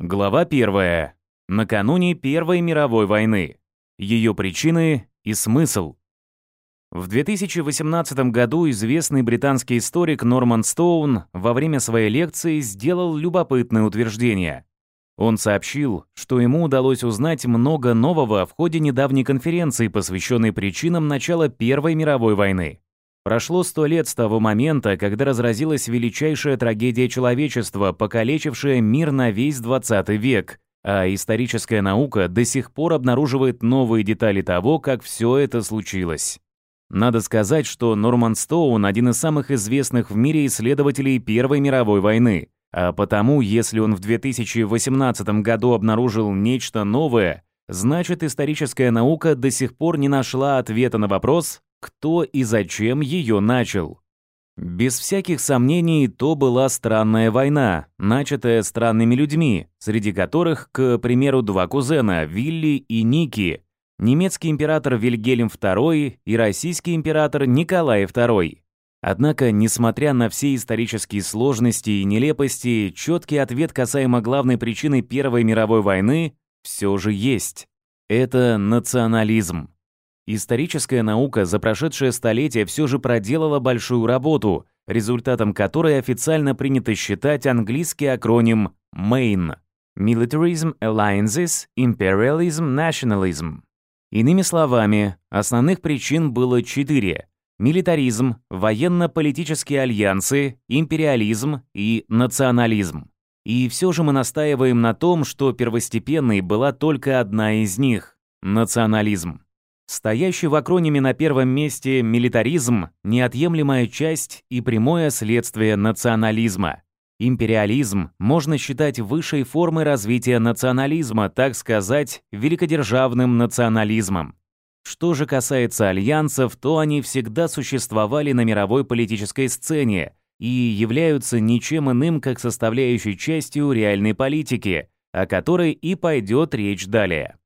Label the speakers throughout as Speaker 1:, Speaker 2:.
Speaker 1: Глава 1. Накануне Первой мировой войны. Ее причины и смысл. В 2018 году известный британский историк Норман Стоун во время своей лекции сделал любопытное утверждение. Он сообщил, что ему удалось узнать много нового в ходе недавней конференции, посвященной причинам начала Первой мировой войны. Прошло сто лет с того момента, когда разразилась величайшая трагедия человечества, покалечившая мир на весь 20 век. А историческая наука до сих пор обнаруживает новые детали того, как все это случилось. Надо сказать, что Норман Стоун – один из самых известных в мире исследователей Первой мировой войны. А потому, если он в 2018 году обнаружил нечто новое, значит историческая наука до сих пор не нашла ответа на вопрос, кто и зачем ее начал. Без всяких сомнений, то была странная война, начатая странными людьми, среди которых, к примеру, два кузена, Вилли и Ники, немецкий император Вильгельм II и российский император Николай II. Однако, несмотря на все исторические сложности и нелепости, четкий ответ касаемо главной причины Первой мировой войны все же есть. Это национализм. Историческая наука за прошедшее столетие все же проделала большую работу, результатом которой официально принято считать английский акроним MAIN – Militarism Alliances Imperialism Nationalism. Иными словами, основных причин было четыре – милитаризм, военно-политические альянсы, империализм и национализм. И все же мы настаиваем на том, что первостепенной была только одна из них – национализм. Стоящий в акрониме на первом месте милитаризм – неотъемлемая часть и прямое следствие национализма. Империализм можно считать высшей формой развития национализма, так сказать, великодержавным национализмом. Что же касается альянсов, то они всегда существовали на мировой политической сцене и являются ничем иным, как составляющей частью реальной политики, о которой и пойдет речь далее.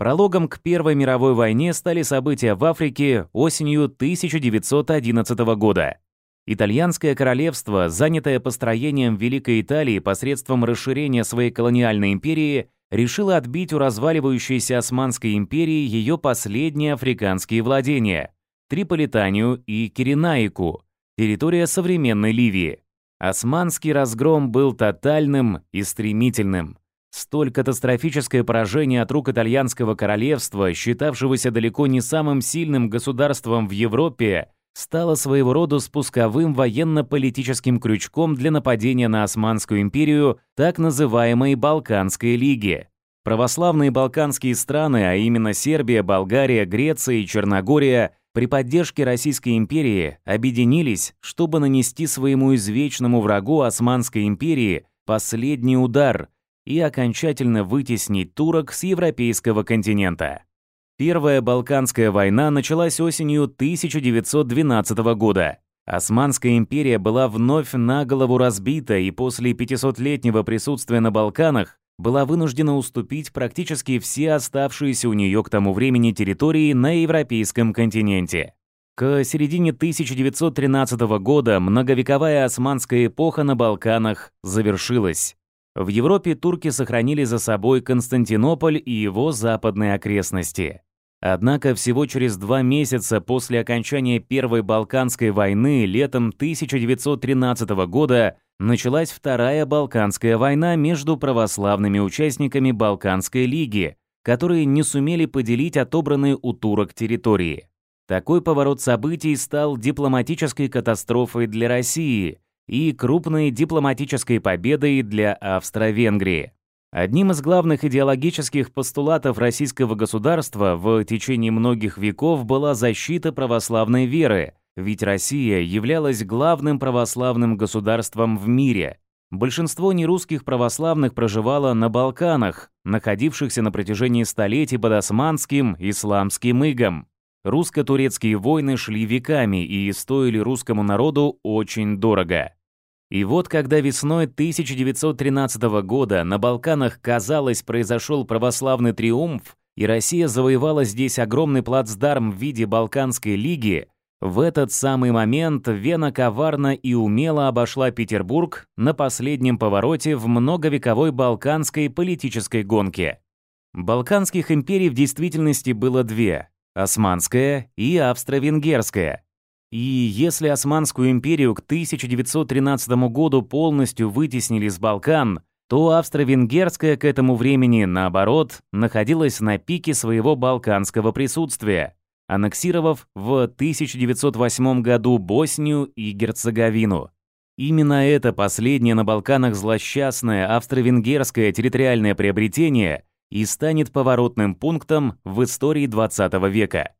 Speaker 1: Прологом к Первой мировой войне стали события в Африке осенью 1911 года. Итальянское королевство, занятое построением Великой Италии посредством расширения своей колониальной империи, решило отбить у разваливающейся Османской империи ее последние африканские владения – Триполитанию и Киренаику, территория современной Ливии. Османский разгром был тотальным и стремительным. Столь катастрофическое поражение от рук итальянского королевства, считавшегося далеко не самым сильным государством в Европе, стало своего рода спусковым военно-политическим крючком для нападения на Османскую империю так называемой Балканской лиги. Православные балканские страны, а именно Сербия, Болгария, Греция и Черногория, при поддержке Российской империи объединились, чтобы нанести своему извечному врагу Османской империи последний удар – и окончательно вытеснить турок с европейского континента. Первая Балканская война началась осенью 1912 года. Османская империя была вновь на голову разбита и после 500-летнего присутствия на Балканах была вынуждена уступить практически все оставшиеся у нее к тому времени территории на европейском континенте. К середине 1913 года многовековая османская эпоха на Балканах завершилась. В Европе турки сохранили за собой Константинополь и его западные окрестности. Однако всего через два месяца после окончания Первой Балканской войны летом 1913 года началась Вторая Балканская война между православными участниками Балканской лиги, которые не сумели поделить отобранные у турок территории. Такой поворот событий стал дипломатической катастрофой для России – и крупной дипломатической победой для Австро-Венгрии. Одним из главных идеологических постулатов российского государства в течение многих веков была защита православной веры, ведь Россия являлась главным православным государством в мире. Большинство нерусских православных проживало на Балканах, находившихся на протяжении столетий под османским исламским игом. Русско-турецкие войны шли веками и стоили русскому народу очень дорого. И вот когда весной 1913 года на Балканах, казалось, произошел православный триумф, и Россия завоевала здесь огромный плацдарм в виде Балканской лиги, в этот самый момент Вена коварно и умело обошла Петербург на последнем повороте в многовековой балканской политической гонке. Балканских империй в действительности было две Османская и Австро-Венгерская. И если Османскую империю к 1913 году полностью вытеснили с Балкан, то Австро-Венгерская к этому времени, наоборот, находилась на пике своего балканского присутствия, аннексировав в 1908 году Боснию и Герцеговину. Именно это последнее на Балканах злосчастное австро-венгерское территориальное приобретение – и станет поворотным пунктом в истории 20 века.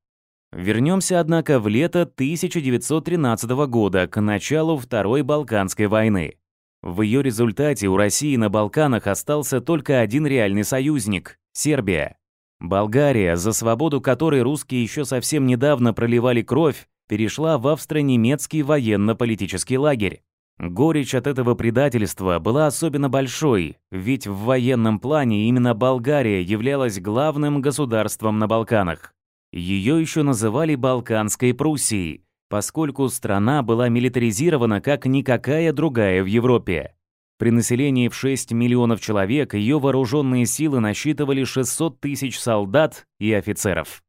Speaker 1: Вернемся, однако, в лето 1913 года, к началу Второй Балканской войны. В ее результате у России на Балканах остался только один реальный союзник – Сербия. Болгария, за свободу которой русские еще совсем недавно проливали кровь, перешла в австро-немецкий военно-политический лагерь. Горечь от этого предательства была особенно большой, ведь в военном плане именно Болгария являлась главным государством на Балканах. Ее еще называли Балканской Пруссией, поскольку страна была милитаризирована как никакая другая в Европе. При населении в 6 миллионов человек ее вооруженные силы насчитывали 600 тысяч солдат и офицеров.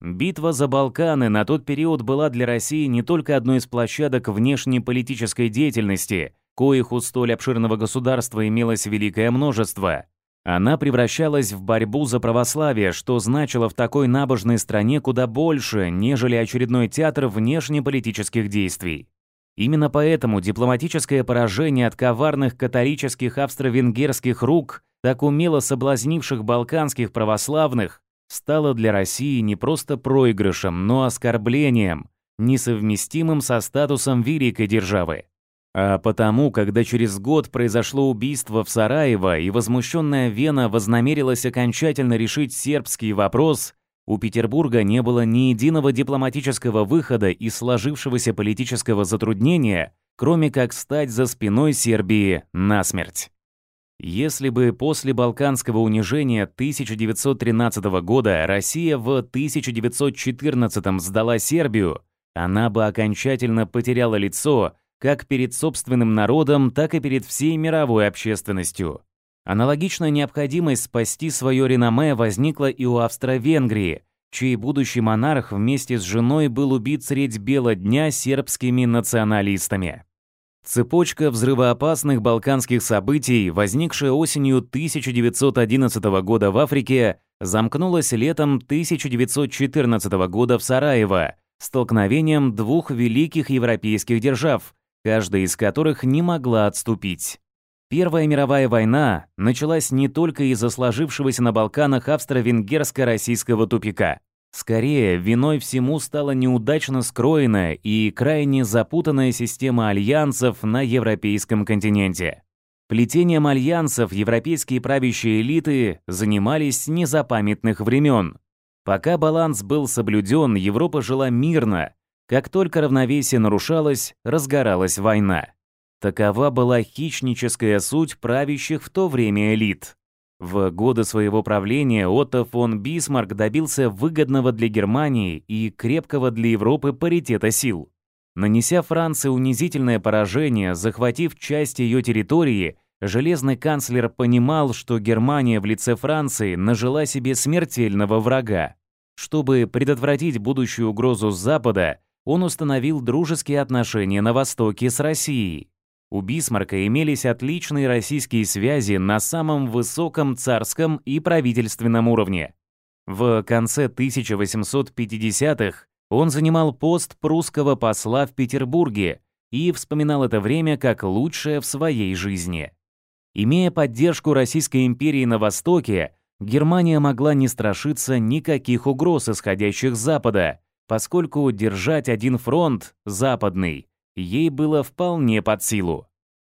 Speaker 1: Битва за Балканы на тот период была для России не только одной из площадок внешней политической деятельности, коих у столь обширного государства имелось великое множество. Она превращалась в борьбу за православие, что значило в такой набожной стране куда больше, нежели очередной театр внешнеполитических действий. Именно поэтому дипломатическое поражение от коварных католических австро-венгерских рук, так умело соблазнивших балканских православных, стало для России не просто проигрышем, но оскорблением, несовместимым со статусом великой державы. А потому, когда через год произошло убийство в Сараево и возмущенная Вена вознамерилась окончательно решить сербский вопрос, у Петербурга не было ни единого дипломатического выхода из сложившегося политического затруднения, кроме как стать за спиной Сербии насмерть. Если бы после Балканского унижения 1913 года Россия в 1914 сдала Сербию, она бы окончательно потеряла лицо как перед собственным народом, так и перед всей мировой общественностью. Аналогичная необходимость спасти свое реноме возникла и у Австро-Венгрии, чей будущий монарх вместе с женой был убит средь бела дня сербскими националистами. Цепочка взрывоопасных балканских событий, возникшая осенью 1911 года в Африке, замкнулась летом 1914 года в Сараево столкновением двух великих европейских держав, каждая из которых не могла отступить. Первая мировая война началась не только из-за сложившегося на Балканах австро-венгерско-российского тупика. Скорее, виной всему стала неудачно скроенная и крайне запутанная система альянсов на европейском континенте. Плетением альянсов европейские правящие элиты занимались с незапамятных времен. Пока баланс был соблюден, Европа жила мирно. Как только равновесие нарушалось, разгоралась война. Такова была хищническая суть правящих в то время элит. В годы своего правления Отто фон Бисмарк добился выгодного для Германии и крепкого для Европы паритета сил. Нанеся Франции унизительное поражение, захватив часть ее территории, железный канцлер понимал, что Германия в лице Франции нажила себе смертельного врага. Чтобы предотвратить будущую угрозу с Запада, он установил дружеские отношения на Востоке с Россией. У Бисмарка имелись отличные российские связи на самом высоком царском и правительственном уровне. В конце 1850-х он занимал пост прусского посла в Петербурге и вспоминал это время как лучшее в своей жизни. Имея поддержку Российской империи на Востоке, Германия могла не страшиться никаких угроз, исходящих с Запада, поскольку держать один фронт, западный, ей было вполне под силу.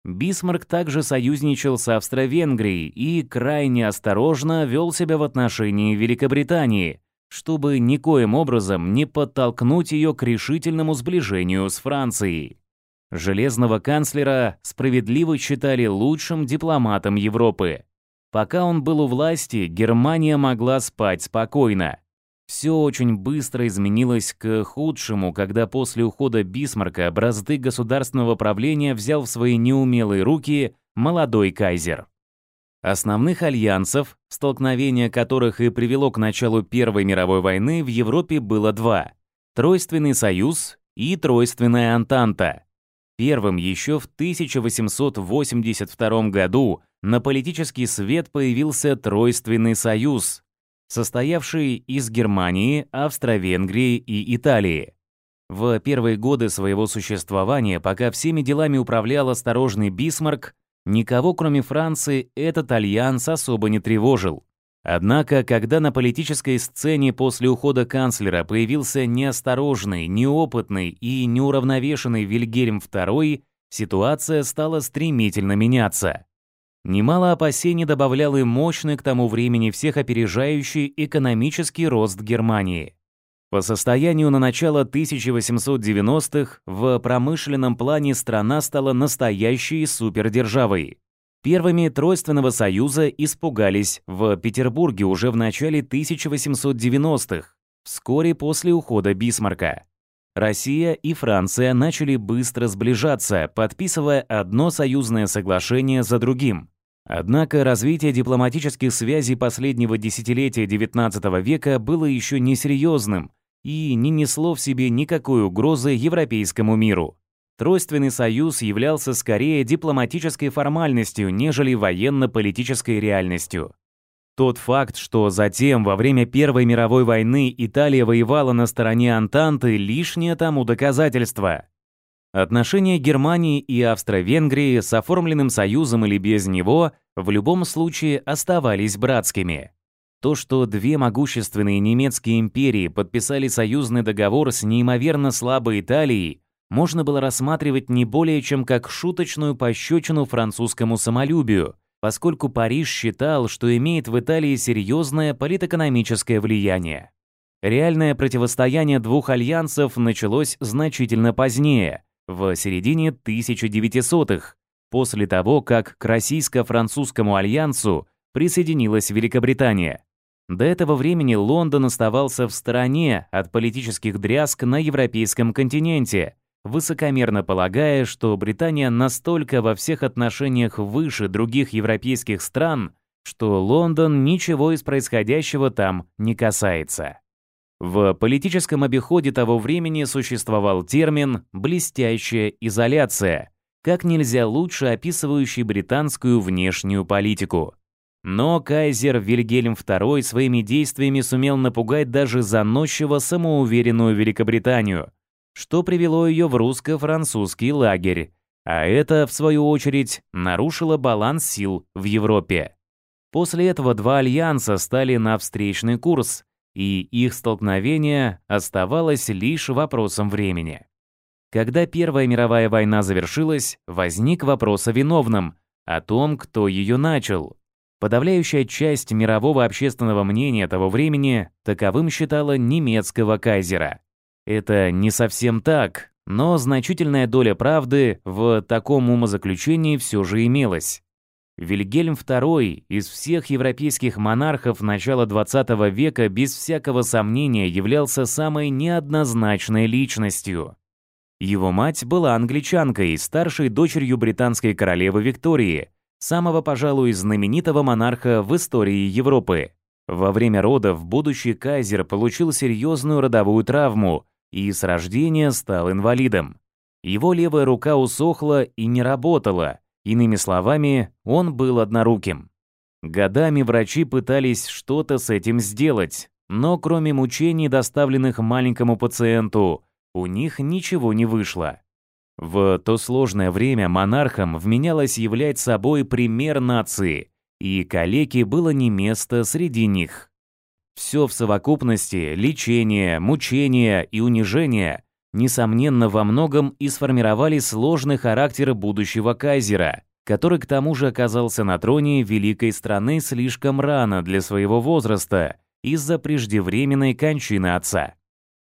Speaker 1: Бисмарк также союзничал с Австро-Венгрией и крайне осторожно вел себя в отношении Великобритании, чтобы никоим образом не подтолкнуть ее к решительному сближению с Францией. Железного канцлера справедливо считали лучшим дипломатом Европы. Пока он был у власти, Германия могла спать спокойно. Все очень быстро изменилось к худшему, когда после ухода Бисмарка бразды государственного правления взял в свои неумелые руки молодой кайзер. Основных альянсов, столкновение которых и привело к началу Первой мировой войны, в Европе было два – Тройственный союз и Тройственная Антанта. Первым еще в 1882 году на политический свет появился Тройственный союз, состоявшие из Германии, Австро-Венгрии и Италии. В первые годы своего существования, пока всеми делами управлял осторожный Бисмарк, никого кроме Франции этот альянс особо не тревожил. Однако, когда на политической сцене после ухода канцлера появился неосторожный, неопытный и неуравновешенный Вильгельм II, ситуация стала стремительно меняться. Немало опасений добавлял и мощный к тому времени всех опережающий экономический рост Германии. По состоянию на начало 1890-х в промышленном плане страна стала настоящей супердержавой. Первыми Тройственного союза испугались в Петербурге уже в начале 1890-х, вскоре после ухода Бисмарка. Россия и Франция начали быстро сближаться, подписывая одно союзное соглашение за другим. Однако развитие дипломатических связей последнего десятилетия XIX века было еще несерьезным и не несло в себе никакой угрозы европейскому миру. Тройственный союз являлся скорее дипломатической формальностью, нежели военно-политической реальностью. Тот факт, что затем, во время Первой мировой войны, Италия воевала на стороне Антанты, лишнее тому доказательство. Отношения Германии и Австро-Венгрии с оформленным союзом или без него в любом случае оставались братскими. То, что две могущественные немецкие империи подписали союзный договор с неимоверно слабой Италией, можно было рассматривать не более чем как шуточную пощечину французскому самолюбию, поскольку Париж считал, что имеет в Италии серьезное политэкономическое влияние. Реальное противостояние двух альянсов началось значительно позднее – в середине 1900-х, после того, как к Российско-Французскому альянсу присоединилась Великобритания. До этого времени Лондон оставался в стороне от политических дрязг на европейском континенте, высокомерно полагая, что Британия настолько во всех отношениях выше других европейских стран, что Лондон ничего из происходящего там не касается. В политическом обиходе того времени существовал термин «блестящая изоляция», как нельзя лучше описывающий британскую внешнюю политику. Но кайзер Вильгельм II своими действиями сумел напугать даже заносчиво самоуверенную Великобританию, что привело ее в русско-французский лагерь, а это, в свою очередь, нарушило баланс сил в Европе. После этого два альянса стали на встречный курс – и их столкновение оставалось лишь вопросом времени. Когда Первая мировая война завершилась, возник вопрос о виновном, о том, кто ее начал. Подавляющая часть мирового общественного мнения того времени таковым считала немецкого кайзера. Это не совсем так, но значительная доля правды в таком умозаключении все же имелась. Вильгельм II из всех европейских монархов начала XX века без всякого сомнения являлся самой неоднозначной личностью. Его мать была англичанкой, старшей дочерью британской королевы Виктории, самого, пожалуй, знаменитого монарха в истории Европы. Во время родов будущий кайзер получил серьезную родовую травму и с рождения стал инвалидом. Его левая рука усохла и не работала – Иными словами, он был одноруким. Годами врачи пытались что-то с этим сделать, но кроме мучений, доставленных маленькому пациенту, у них ничего не вышло. В то сложное время монархам вменялось являть собой пример нации, и калеке было не место среди них. Все в совокупности, лечение, мучение и унижение – несомненно, во многом и сформировали сложный характер будущего кайзера, который к тому же оказался на троне великой страны слишком рано для своего возраста из-за преждевременной кончины отца.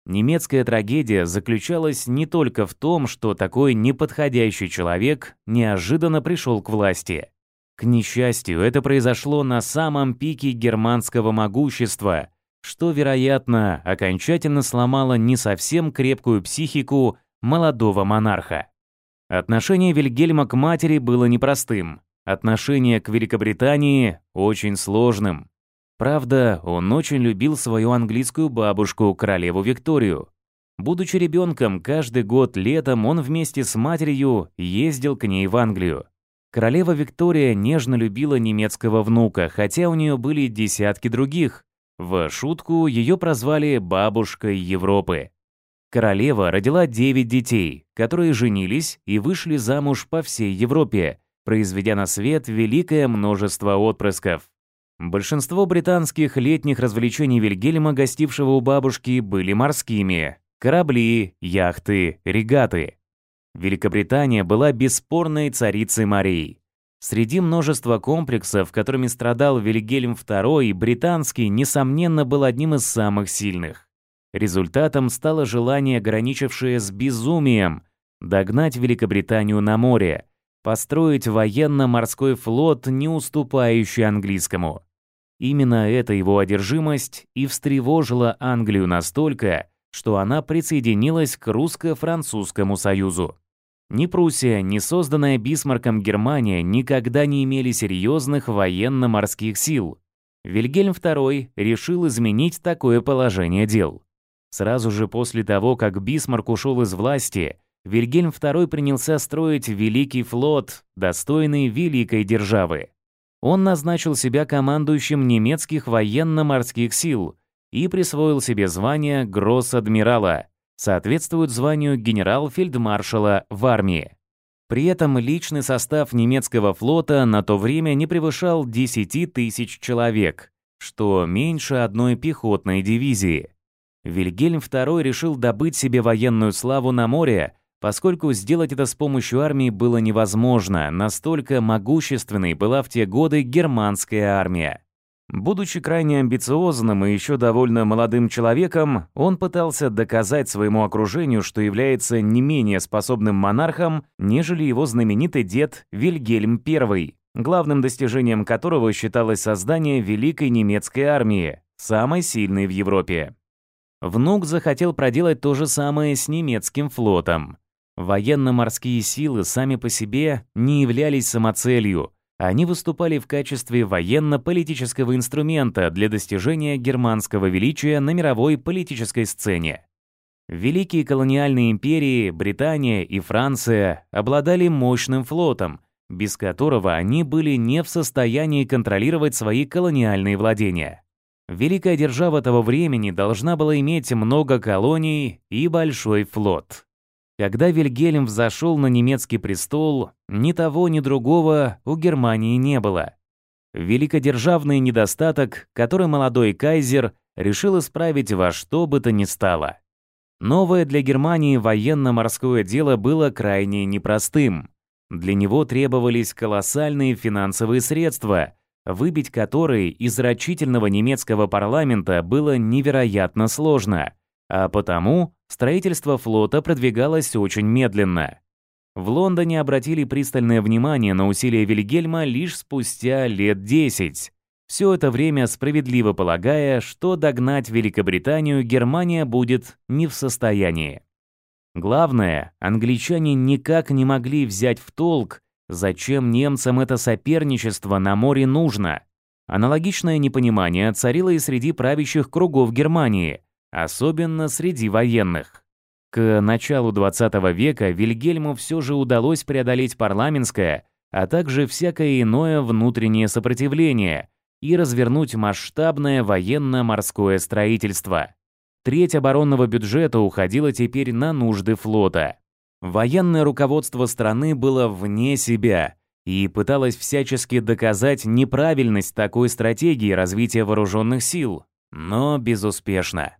Speaker 1: Немецкая трагедия заключалась не только в том, что такой неподходящий человек неожиданно пришел к власти. К несчастью, это произошло на самом пике германского могущества – что, вероятно, окончательно сломало не совсем крепкую психику молодого монарха. Отношение Вильгельма к матери было непростым, отношение к Великобритании очень сложным. Правда, он очень любил свою английскую бабушку, королеву Викторию. Будучи ребенком, каждый год летом он вместе с матерью ездил к ней в Англию. Королева Виктория нежно любила немецкого внука, хотя у нее были десятки других, в шутку ее прозвали «бабушкой Европы». Королева родила 9 детей, которые женились и вышли замуж по всей Европе, произведя на свет великое множество отпрысков. Большинство британских летних развлечений Вильгельма, гостившего у бабушки, были морскими – корабли, яхты, регаты. Великобритания была бесспорной царицей морей. Среди множества комплексов, которыми страдал Вильгельм II, британский, несомненно, был одним из самых сильных. Результатом стало желание, граничившее с безумием, догнать Великобританию на море, построить военно-морской флот, не уступающий английскому. Именно эта его одержимость и встревожила Англию настолько, что она присоединилась к русско-французскому союзу. Ни Пруссия, ни созданная Бисмарком Германия никогда не имели серьезных военно-морских сил. Вильгельм II решил изменить такое положение дел. Сразу же после того, как Бисмарк ушел из власти, Вильгельм II принялся строить Великий флот, достойный великой державы. Он назначил себя командующим немецких военно-морских сил и присвоил себе звание гросс-адмирала – соответствуют званию генерал-фельдмаршала в армии. При этом личный состав немецкого флота на то время не превышал 10 тысяч человек, что меньше одной пехотной дивизии. Вильгельм II решил добыть себе военную славу на море, поскольку сделать это с помощью армии было невозможно, настолько могущественной была в те годы германская армия. Будучи крайне амбициозным и еще довольно молодым человеком, он пытался доказать своему окружению, что является не менее способным монархом, нежели его знаменитый дед Вильгельм I, главным достижением которого считалось создание Великой немецкой армии, самой сильной в Европе. Внук захотел проделать то же самое с немецким флотом. Военно-морские силы сами по себе не являлись самоцелью – они выступали в качестве военно-политического инструмента для достижения германского величия на мировой политической сцене. Великие колониальные империи Британия и Франция обладали мощным флотом, без которого они были не в состоянии контролировать свои колониальные владения. Великая держава того времени должна была иметь много колоний и большой флот. Когда Вильгельм взошел на немецкий престол, ни того, ни другого у Германии не было. Великодержавный недостаток, который молодой кайзер решил исправить во что бы то ни стало. Новое для Германии военно-морское дело было крайне непростым. Для него требовались колоссальные финансовые средства, выбить которые из рачительного немецкого парламента было невероятно сложно – а потому строительство флота продвигалось очень медленно. В Лондоне обратили пристальное внимание на усилия Вильгельма лишь спустя лет 10, все это время справедливо полагая, что догнать Великобританию Германия будет не в состоянии. Главное, англичане никак не могли взять в толк, зачем немцам это соперничество на море нужно. Аналогичное непонимание царило и среди правящих кругов Германии – особенно среди военных. К началу 20 века Вильгельму все же удалось преодолеть парламентское, а также всякое иное внутреннее сопротивление и развернуть масштабное военно-морское строительство. Треть оборонного бюджета уходила теперь на нужды флота. Военное руководство страны было вне себя и пыталось всячески доказать неправильность такой стратегии развития вооруженных сил, но безуспешно.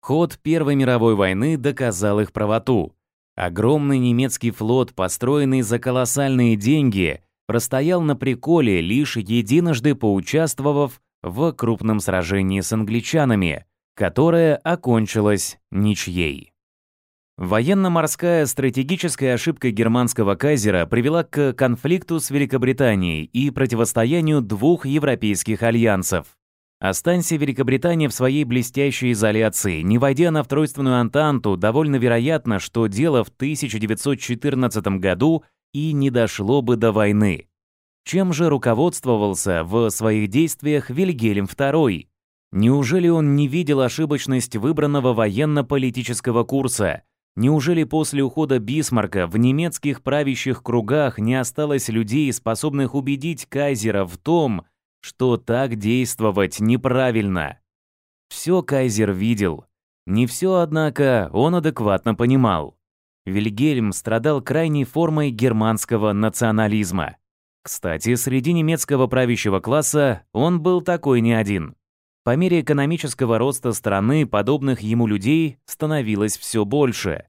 Speaker 1: Ход Первой мировой войны доказал их правоту. Огромный немецкий флот, построенный за колоссальные деньги, простоял на приколе, лишь единожды поучаствовав в крупном сражении с англичанами, которое окончилось ничьей. Военно-морская стратегическая ошибка германского кайзера привела к конфликту с Великобританией и противостоянию двух европейских альянсов. Останься Великобритания в своей блестящей изоляции, не войдя на втройственную Антанту, довольно вероятно, что дело в 1914 году и не дошло бы до войны. Чем же руководствовался в своих действиях Вильгельм II? Неужели он не видел ошибочность выбранного военно-политического курса? Неужели после ухода Бисмарка в немецких правящих кругах не осталось людей, способных убедить кайзера в том, что так действовать неправильно. Все Кайзер видел. Не все, однако, он адекватно понимал. Вильгельм страдал крайней формой германского национализма. Кстати, среди немецкого правящего класса он был такой не один. По мере экономического роста страны подобных ему людей становилось все больше.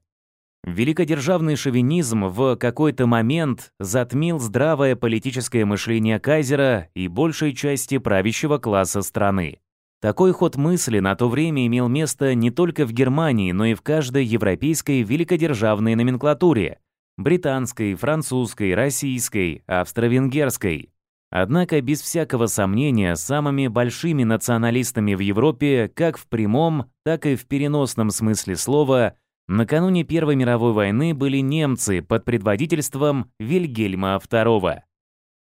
Speaker 1: Великодержавный шовинизм в какой-то момент затмил здравое политическое мышление Кайзера и большей части правящего класса страны. Такой ход мысли на то время имел место не только в Германии, но и в каждой европейской великодержавной номенклатуре – британской, французской, российской, австро-венгерской. Однако, без всякого сомнения, самыми большими националистами в Европе, как в прямом, так и в переносном смысле слова – Накануне Первой мировой войны были немцы под предводительством Вильгельма II.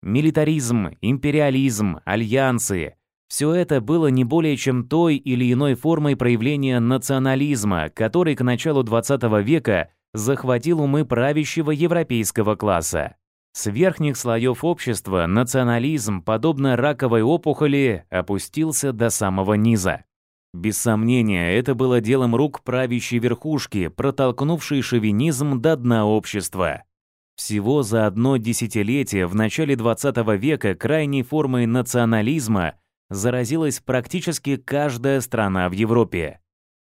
Speaker 1: Милитаризм, империализм, альянсы – все это было не более чем той или иной формой проявления национализма, который к началу XX века захватил умы правящего европейского класса. С верхних слоев общества национализм, подобно раковой опухоли, опустился до самого низа. Без сомнения, это было делом рук правящей верхушки, протолкнувшей шовинизм до дна общества. Всего за одно десятилетие в начале 20 века крайней формой национализма заразилась практически каждая страна в Европе.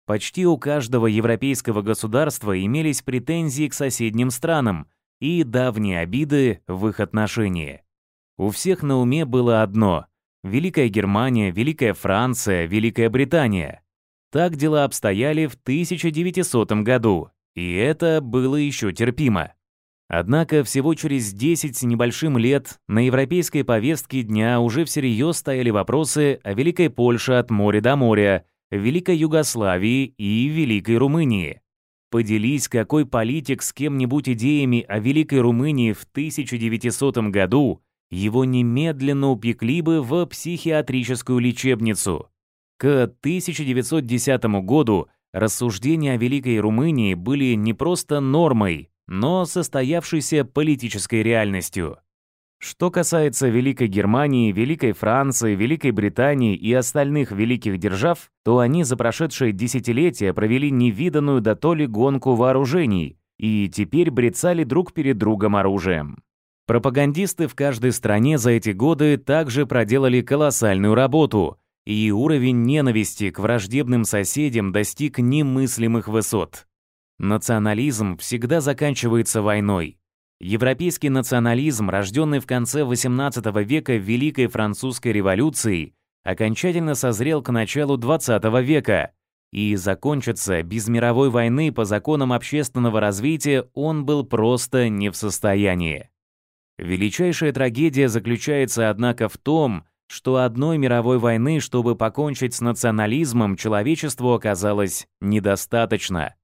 Speaker 1: Почти у каждого европейского государства имелись претензии к соседним странам и давние обиды в их отношении. У всех на уме было одно Великая Германия, Великая Франция, Великая Британия. Так дела обстояли в 1900 году, и это было еще терпимо. Однако всего через 10 с небольшим лет на европейской повестке дня уже всерьез стояли вопросы о Великой Польше от моря до моря, Великой Югославии и Великой Румынии. Поделись, какой политик с кем-нибудь идеями о Великой Румынии в 1900 году – его немедленно упекли бы в психиатрическую лечебницу. К 1910 году рассуждения о Великой Румынии были не просто нормой, но состоявшейся политической реальностью. Что касается Великой Германии, Великой Франции, Великой Британии и остальных великих держав, то они за прошедшие десятилетия провели невиданную до то ли гонку вооружений и теперь брецали друг перед другом оружием. Пропагандисты в каждой стране за эти годы также проделали колоссальную работу, и уровень ненависти к враждебным соседям достиг немыслимых высот. Национализм всегда заканчивается войной. Европейский национализм, рожденный в конце XVIII века Великой Французской революцией, окончательно созрел к началу XX века, и закончиться без мировой войны по законам общественного развития он был просто не в состоянии. Величайшая трагедия заключается, однако, в том, что одной мировой войны, чтобы покончить с национализмом, человечеству оказалось недостаточно.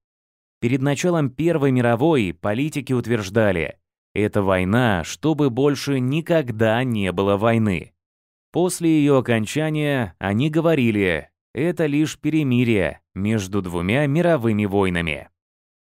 Speaker 1: Перед началом Первой мировой политики утверждали, это война, чтобы больше никогда не было войны. После ее окончания они говорили, это лишь перемирие между двумя мировыми войнами.